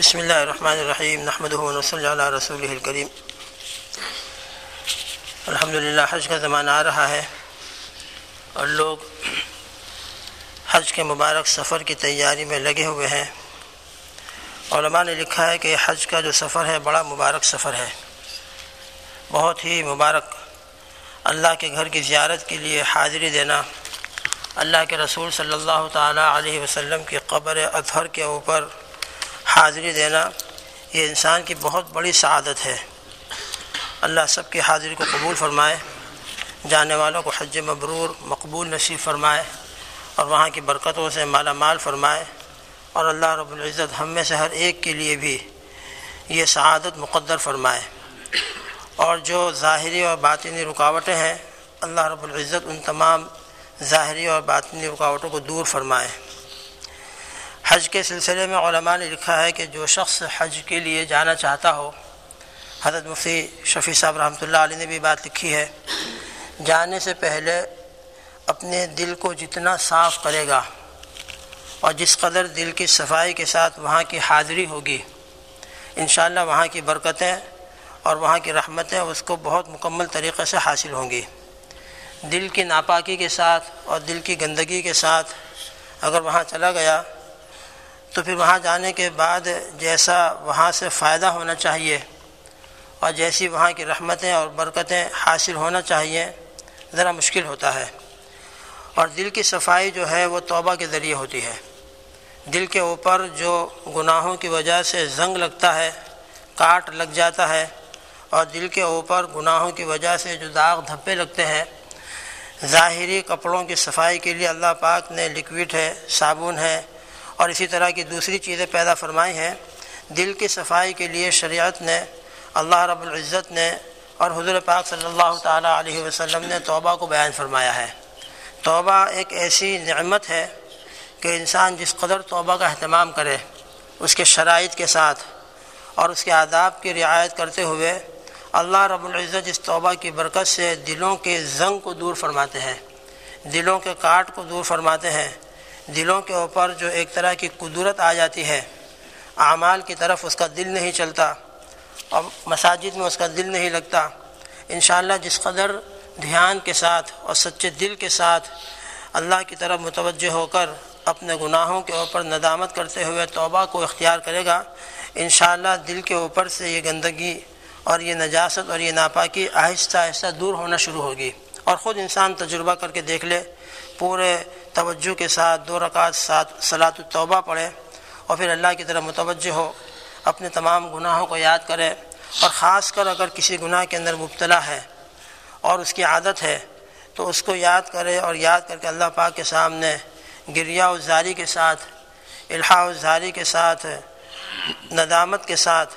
بسم اللہ الرحمن الرحیم نحمد صلی اللہ رسول الکریم الحمد للہ حج کا زمانہ آ رہا ہے اور لوگ حج کے مبارک سفر کی تیاری میں لگے ہوئے ہیں علماء نے لکھا ہے کہ حج کا جو سفر ہے بڑا مبارک سفر ہے بہت ہی مبارک اللہ کے گھر کی زیارت کے لیے حاضری دینا اللہ کے رسول صلی اللہ تعالیٰ علیہ وسلم کی قبر اطہر کے اوپر حاضری دینا یہ انسان کی بہت بڑی سعادت ہے۔ اللہ سب کی حاضری کو قبول فرمائے، جانے والوں کو حج مبرور، مقبول نصیب فرمائے اور وہاں کی برکتوں سے مالا مال فرمائے۔ اور اللہ رب العزت ہم میں سے ہر ایک کے لیے بھی یہ سعادت مقدر فرمائے۔ اور جو ظاہری اور باطنی رکاوٹیں ہیں، اللہ رب العزت ان تمام ظاہری اور باطنی رکاوٹوں کو دور فرمائے۔ حج کے سلسلے میں علماء نے لکھا ہے کہ جو شخص حج کے لیے جانا چاہتا ہو، حضرت مفتی شفیع صاحب رحمۃ اللہ علیہ نے بھی بات لکھی ہے، جانے سے پہلے اپنے دل کو جتنا صاف کرے گا اور جس قدر دل کی صفائی کے ساتھ وہاں کی حاضری ہوگی، انشاءاللہ وہاں کی برکتیں اور وہاں کی رحمتیں اس کو بہت مکمل طریقے سے حاصل ہوں گی۔ دل کی ناپاکی کے ساتھ اور دل کی گندگی کے ساتھ اگر وہاں چلا گیا تو پھر وہاں جانے کے بعد جیسا وہاں سے فائدہ ہونا چاہیے اور جیسی وہاں کی رحمتیں اور برکتیں حاصل ہونا چاہیے، ذرا مشکل ہوتا ہے۔ اور دل کی صفائی جو ہے وہ توبہ کے ذریعے ہوتی ہے۔ دل کے اوپر جو گناہوں کی وجہ سے زنگ لگتا ہے، کاٹ لگ جاتا ہے، اور دل کے اوپر گناہوں کی وجہ سے جو داغ دھپے لگتے ہیں، ظاہری کپڑوں کی صفائی کے لیے اللہ پاک نے لکوڈ ہے، صابن ہے اور اسی طرح کی دوسری چیزیں پیدا فرمائی ہیں۔ دل کی صفائی کے لیے شریعت نے، اللہ رب العزت نے اور حضور پاک صلی اللہ تعالیٰ علیہ وسلم نے توبہ کو بیان فرمایا ہے۔ توبہ ایک ایسی نعمت ہے کہ انسان جس قدر توبہ کا اہتمام کرے، اس کے شرائط کے ساتھ اور اس کے آداب کی رعایت کرتے ہوئے اللہ رب العزت اس توبہ کی برکت سے دلوں کے زنگ کو دور فرماتے ہیں۔ دلوں کے کاٹ کو دور فرماتے ہیں۔ دلوں کے اوپر جو ایک طرح کی قدرت آ جاتی ہے، اعمال کی طرف اس کا دل نہیں چلتا، اور مساجد میں اس کا دل نہیں لگتا۔ انشاءاللہ جس قدر دھیان کے ساتھ اور سچے دل کے ساتھ اللہ کی طرف متوجہ ہو کر اپنے گناہوں کے اوپر ندامت کرتے ہوئے توبہ کو اختیار کرے گا، انشاءاللہ دل کے اوپر سے یہ گندگی اور یہ نجاست اور یہ ناپاکی آہستہ آہستہ دور ہونا شروع ہوگی۔ اور خود انسان تجربہ کر کے دیکھ لے، پورے توجہ کے ساتھ دو رکعت ساتھ صلاۃ التوبہ پڑھے اور پھر اللہ کی طرف متوجہ ہو، اپنے تمام گناہوں کو یاد کرے اور خاص کر اگر کسی گناہ کے اندر مبتلا ہے اور اس کی عادت ہے تو اس کو یاد کرے اور یاد کر کے اللہ پاک کے سامنے گریا و زاری کے ساتھ الحاء و زاری کے ساتھ، ندامت کے ساتھ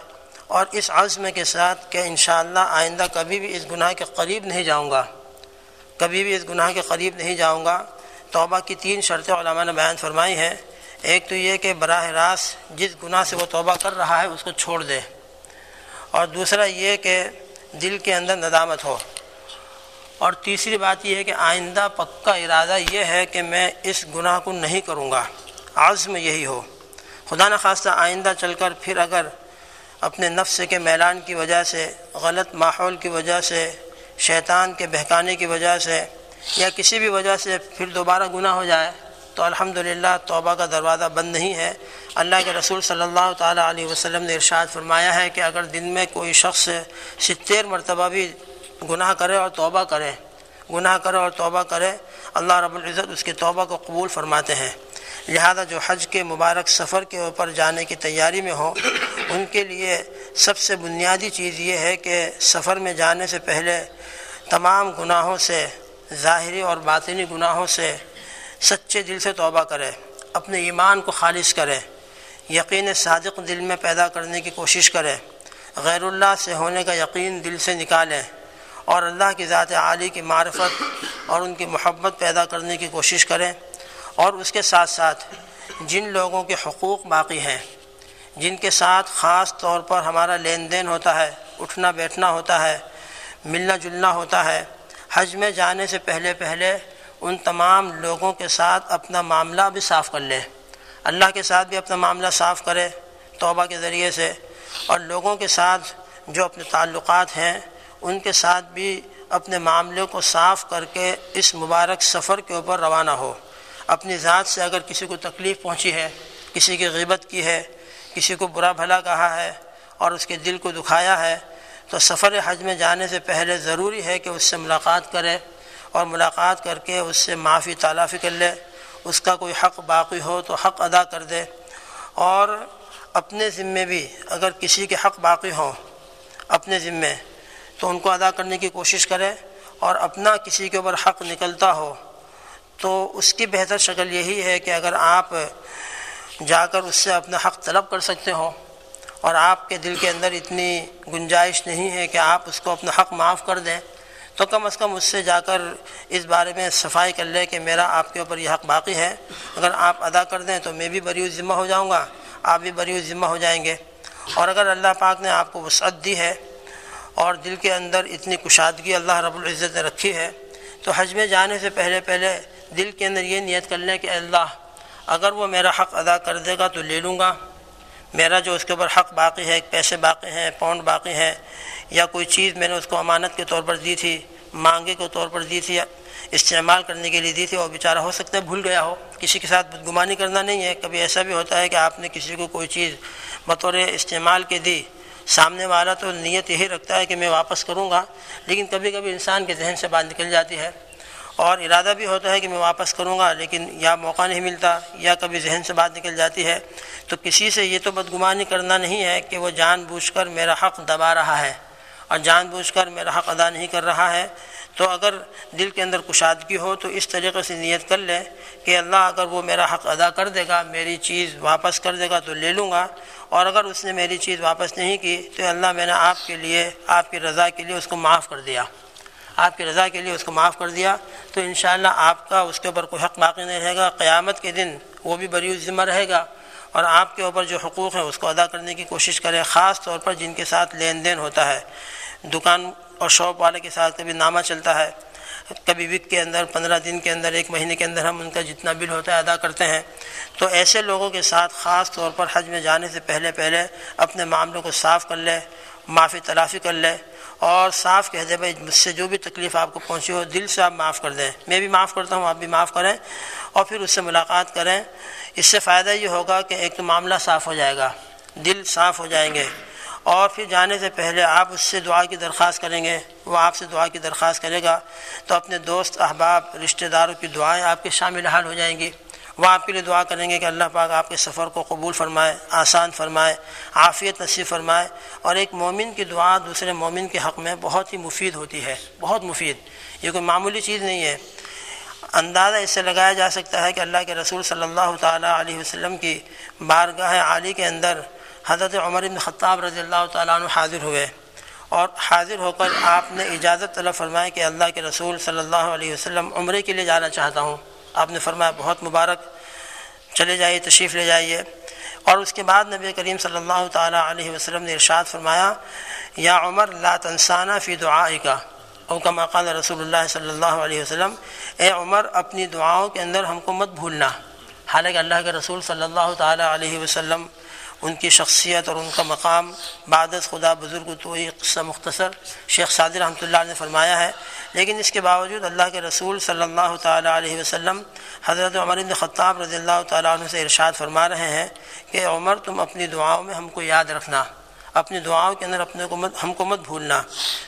اور اس عزم کے ساتھ کہ انشاءاللہ آئندہ کبھی بھی اس گناہ کے قریب نہیں جاؤں گا۔ کبھی بھی اس گناہ کے قریب نہیں جاؤں گا۔ توبہ کی تین شرطیں علماء نے بیان فرمائی ہیں۔ ایک تو یہ کہ براہ راست جس گناہ سے وہ توبہ کر رہا ہے اس کو چھوڑ دے۔ اور دوسرا یہ کہ دل کے اندر ندامت ہو۔ اور تیسری بات یہ ہے کہ آئندہ پکا ارادہ یہ ہے کہ میں اس گناہ کو نہیں کروں گا۔ عزم یہی ہو۔ خدا نخواستہ آئندہ چل کر پھر اگر اپنے نفس کے میلان کی وجہ سے، غلط ماحول کی وجہ سے، شیطان کے بہکانے کی وجہ سے یا کسی بھی وجہ سے پھر دوبارہ گناہ ہو جائے، تو الحمدللہ توبہ کا دروازہ بند نہیں ہے۔ اللہ کے رسول صلی اللہ تعالیٰ علیہ وسلم نے ارشاد فرمایا ہے کہ اگر دن میں کوئی شخص ستیر مرتبہ بھی گناہ کرے اور توبہ کرے، گناہ کرے اور توبہ کرے، اللہ رب العزت اس کی توبہ کو قبول فرماتے ہیں۔ لہذا جو حج کے مبارک سفر کے اوپر جانے کی تیاری میں ہوں، ان کے لیے سب سے بنیادی چیز یہ ہے کہ سفر میں جانے سے پہلے تمام گناہوں سے ظاہری اور باطنی گناہوں سے سچے دل سے توبہ کرے، اپنے ایمان کو خالص کرے، یقین صادق دل میں پیدا کرنے کی کوشش کرے، غیر اللہ سے ہونے کا یقین دل سے نکالیں اور اللہ کی ذات عالی کی معرفت اور ان کی محبت پیدا کرنے کی کوشش کریں اور اس کے ساتھ ساتھ جن لوگوں کے حقوق باقی ہیں، جن کے ساتھ خاص طور پر ہمارا لین دین ہوتا ہے، اٹھنا بیٹھنا ہوتا ہے، ملنا جلنا ہوتا ہے حج میں جانے سے پہلے پہلے ان تمام لوگوں کے ساتھ اپنا معاملہ بھی صاف کر لے۔ اللہ کے ساتھ بھی اپنا معاملہ صاف کرے توبہ کے ذریعے سے۔ اور لوگوں کے ساتھ جو اپنے تعلقات ہیں، ان کے ساتھ بھی اپنے معاملے کو صاف کر کے اس مبارک سفر کے اوپر روانہ ہو۔ اپنی ذات سے اگر کسی کو تکلیف پہنچی ہے، کسی کی غیبت کی ہے، کسی کو برا بھلا کہا ہے اور اس کے دل کو دکھایا ہے تو سفر حج میں جانے سے پہلے ضروری ہے کہ اس سے ملاقات کرے اور ملاقات کر کے اس سے معافی تالافی کر لے۔ اس کا کوئی حق باقی ہو تو حق ادا کر دے۔ اور اپنے ذمے بھی اگر کسی کے حق باقی ہوں اپنے ذمے تو ان کو ادا کرنے کی کوشش کرے اور اپنا کسی کے اوپر حق نکلتا ہو تو اس کی بہتر شکل یہی ہے کہ اگر آپ جا کر اس سے اپنا حق طلب کر سکتے ہوں۔ اور آپ کے دل کے اندر اتنی گنجائش نہیں ہے کہ آپ اس کو اپنا حق معاف کر دیں، تو کم از کم اس سے جا کر اس بارے میں صفائی کر لے کہ میرا آپ کے اوپر یہ حق باقی ہے۔ اگر آپ ادا کر دیں تو میں بھی بری ذمہ ہو جاؤں گا، آپ بھی بری ذمہ ہو جائیں گے۔ اور اگر اللہ پاک نے آپ کو وسعت دی ہے اور دل کے اندر اتنی کشادگی اللہ رب العزت نے رکھی ہے، تو حج میں جانے سے پہلے پہلے دل کے اندر یہ نیت کر لیں کہ اللہ، اگر وہ میرا حق ادا کر دے گا تو لے لوں گا۔ میرا جو اس کے اوپر حق باقی ہے پیسے باقی ہیں، پاؤنڈ باقی ہیں، یا کوئی چیز میں نے اس کو امانت کے طور پر دی تھی، مانگے کے طور پر دی تھی استعمال کرنے کے لیے دی تھی اور بیچارہ ہو سکتا ہے، بھول گیا ہو۔ کسی کے ساتھ بدگمانی کرنا نہیں ہے۔ کبھی ایسا بھی ہوتا ہے کہ آپ نے کسی کو کوئی چیز بطور استعمال کے دی۔ سامنے والا تو نیت یہی رکھتا ہے کہ میں واپس کروں گا، لیکن کبھی کبھی انسان کے ذہن سے بات نکل جاتی ہے۔ اور ارادہ بھی ہوتا ہے کہ میں واپس کروں گا، لیکن یا موقع نہیں ملتا، یا کبھی ذہن سے بات نکل جاتی ہے۔ تو کسی سے یہ تو بدگمانی کرنا نہیں ہے کہ وہ جان بوجھ کر میرا حق دبا رہا ہے اور جان بوجھ کر میرا حق ادا نہیں کر رہا ہے۔ تو اگر دل کے اندر کشادگی ہو تو اس طریقے سے نیت کر لے کہ اللہ اگر وہ میرا حق ادا کر دے گا، میری چیز واپس کر دے گا تو لے لوں گا۔ اور اگر اس نے میری چیز واپس نہیں کی تو اللہ میں نے آپ کے لیے، آپ کی رضا کے لیے اس کو معاف کر دیا۔ آپ کی رضا کے لیے اس کو معاف کر دیا تو انشاءاللہ آپ کا اس کے اوپر کوئی حق باقی نہیں رہے گا۔ قیامت کے دن وہ بھی بری ذمہ رہے گا اور آپ کے اوپر جو حقوق ہیں اس کو ادا کرنے کی کوشش کریں خاص طور پر جن کے ساتھ لین دین ہوتا ہے۔ دکان اور شاپ والے کے ساتھ کبھی نامہ چلتا ہے، کبھی وک کے اندر، پندرہ دن کے اندر، ایک مہینے کے اندر ہم ان کا جتنا بل ہوتا ہے ادا کرتے ہیں۔ تو ایسے لوگوں کے ساتھ خاص طور پر حج میں جانے سے پہلے پہلے اپنے معاملوں کو صاف کر لے، معافی تلافی کر لے۔ اور صاف کہہ دے بھائی مجھ سے جو بھی تکلیف آپ کو پہنچی ہو، دل سے آپ معاف کر دیں۔ میں بھی معاف کرتا ہوں، آپ بھی معاف کریں۔ اور پھر اس سے ملاقات کریں۔ اس سے فائدہ یہ ہوگا کہ ایک تو معاملہ صاف ہو جائے گا، دل صاف ہو جائیں گے۔ اور پھر جانے سے پہلے آپ اس سے دعا کی درخواست کریں گے، وہ آپ سے دعا کی درخواست کرے گا۔ تو اپنے دوست، احباب، رشتہ داروں کی دعائیں آپ کے شامل حال ہو جائیں گی۔ وہ آپ کے لیے دعا کریں گے کہ اللہ پاک آپ کے سفر کو قبول فرمائے، آسان فرمائے، عافیت نصیب فرمائے اور ایک مومن کی دعا دوسرے مومن کے حق میں بہت ہی مفید ہوتی ہے، بہت مفید۔ یہ کوئی معمولی چیز نہیں ہے۔ اندازہ اس سے لگایا جا سکتا ہے کہ اللہ کے رسول صلی اللہ تعالیٰ علیہ وسلم کی بارگاہ عالی کے اندر حضرت عمر بن خطاب رضی اللہ تعالیٰ عنہ حاضر ہوئے اور حاضر ہو کر آپ نے اجازت طلب فرمائے کہ اللہ کے رسول صلی اللہ علیہ وسلم عمرے کے لیے جانا چاہتا ہوں۔ آپ نے فرمایا بہت مبارک، چلے جائیے، تشریف لے جائیے۔ اور اس کے بعد نبی کریم صلی اللہ تعالیٰ علیہ وسلم نے ارشاد فرمایا، یا عمر، لا تنسانہ فی دعائے کا او کا مقال رسول اللہ صلی اللہ علیہ وسلم، اے عمر، اپنی دعاؤں کے اندر ہم کو مت بھولنا۔ حالانکہ اللہ کے رسول صلی اللہ تعالیٰ علیہ وسلم ان کی شخصیت اور ان کا مقام بعد خدا بزرگ تو یہ قصہ مختصر شیخ سعد رحمۃ اللہ نے فرمایا ہے۔ لیکن اس کے باوجود اللہ کے رسول صلی اللہ تعالیٰ علیہ وسلم حضرت عمر بن خطاب رضی اللہ تعالیٰ عنہ سے ارشاد فرما رہے ہیں کہ عمر، تم اپنی دعاؤں میں ہم کو یاد رکھنا، اپنی دعاؤں کے اندر اپنے کو مت، ہم کو مت بھولنا۔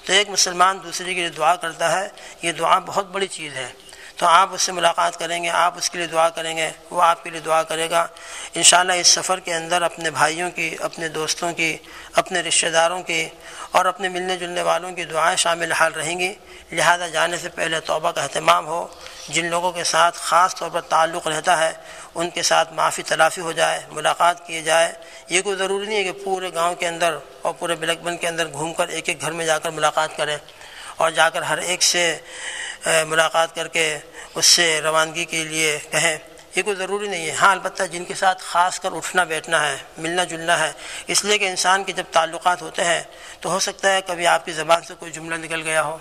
تو ایک مسلمان دوسرے کے لیے دعا کرتا ہے، یہ دعا بہت بڑی چیز ہے۔ تو آپ اس سے ملاقات کریں گے، آپ اس کے لیے دعا کریں گے، وہ آپ کے لیے دعا کرے گا۔ انشاءاللہ اس سفر کے اندر اپنے بھائیوں کی، اپنے دوستوں کی، اپنے رشتہ داروں کی اور اپنے ملنے جلنے والوں کی دعائیں شامل حال رہیں گی۔ لہذا جانے سے پہلے توبہ کا اہتمام ہو۔ جن لوگوں کے ساتھ خاص طور پر تعلق رہتا ہے، ان کے ساتھ معافی تلافی ہو جائے، ملاقات کیے جائے۔ یہ کوئی ضروری نہیں ہے کہ پورے گاؤں کے اندر اور پورے بلک بند کے اندر گھوم کر ایک ایک گھر میں جا کر ملاقات کریں۔ اور جا کر ہر ایک سے ملاقات کر کے اس سے روانگی کے لیے کہیں۔ یہ کوئی ضروری نہیں ہے۔ ہاں البتہ جن کے ساتھ خاص کر اٹھنا بیٹھنا ہے، ملنا جلنا ہے، اس لیے کہ انسان کے جب تعلقات ہوتے ہیں، تو ہو سکتا ہے کبھی آپ کی زبان سے کوئی جملہ نکل گیا ہو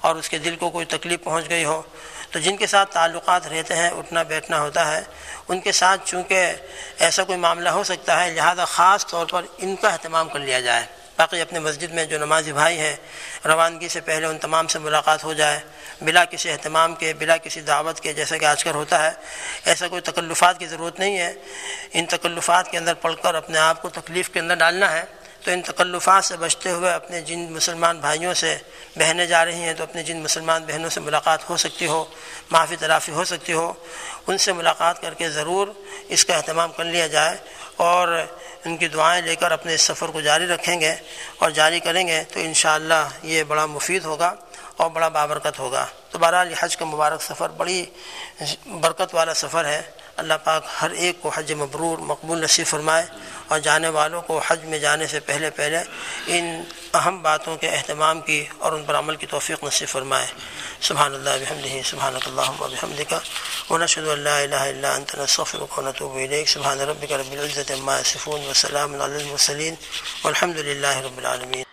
اور اس کے دل کو کوئی تکلیف پہنچ گئی ہو۔ تو جن کے ساتھ تعلقات رہتے ہیں، اٹھنا بیٹھنا ہوتا ہے۔ ان کے ساتھ چونکہ ایسا کوئی معاملہ ہو سکتا ہے، لہذا خاص طور پر ان کا اہتمام کر لیا جائے۔ باقی اپنے مسجد میں جو نمازی بھائی ہیں، روانگی سے پہلے ان تمام سے ملاقات ہو جائے۔ بلا کسی اہتمام کے، بلا کسی دعوت کے، جیسا کہ آج کل ہوتا ہے، ایسا کوئی تکلفات کی ضرورت نہیں ہے۔ ان تکلفات کے اندر پڑھ کر اپنے آپ کو تکلیف کے اندر ڈالنا ہے۔ تو ان تکلفات سے بچتے ہوئے اپنے جن مسلمان بھائیوں سے بہنیں جا رہی ہیں، تو اپنے جن مسلمان بہنوں سے ملاقات ہو سکتی ہو، معافی تلافی ہو سکتی ہو، ان سے ملاقات کر کے ضرور اس کا اہتمام کر لیا جائے۔ اور ان کی دعائیں لے کر اپنے اس سفر کو جاری رکھیں گے اور جاری کریں گے تو انشاءاللہ یہ بڑا مفید ہوگا۔ اور بڑا بابرکت ہوگا۔ تو بہرحال حج کا مبارک سفر، بڑی برکت والا سفر ہے۔ اللہ پاک ہر ایک کو حج مبرور، مقبول نصیب فرمائے اور جانے والوں کو حج میں جانے سے پہلے پہلے ان اہم باتوں کے اہتمام کی اور ان پر عمل کی توفیق نصیب فرمائے۔ سبحان اللہ بحمدہ سبحان اللہ بحمد کا ونشهد ان لا اله الا انت نستغفرك ونتوب اليك سبحان ربك رب العزه عما يصفون وسلام على المرسلين والحمد لله رب العالمين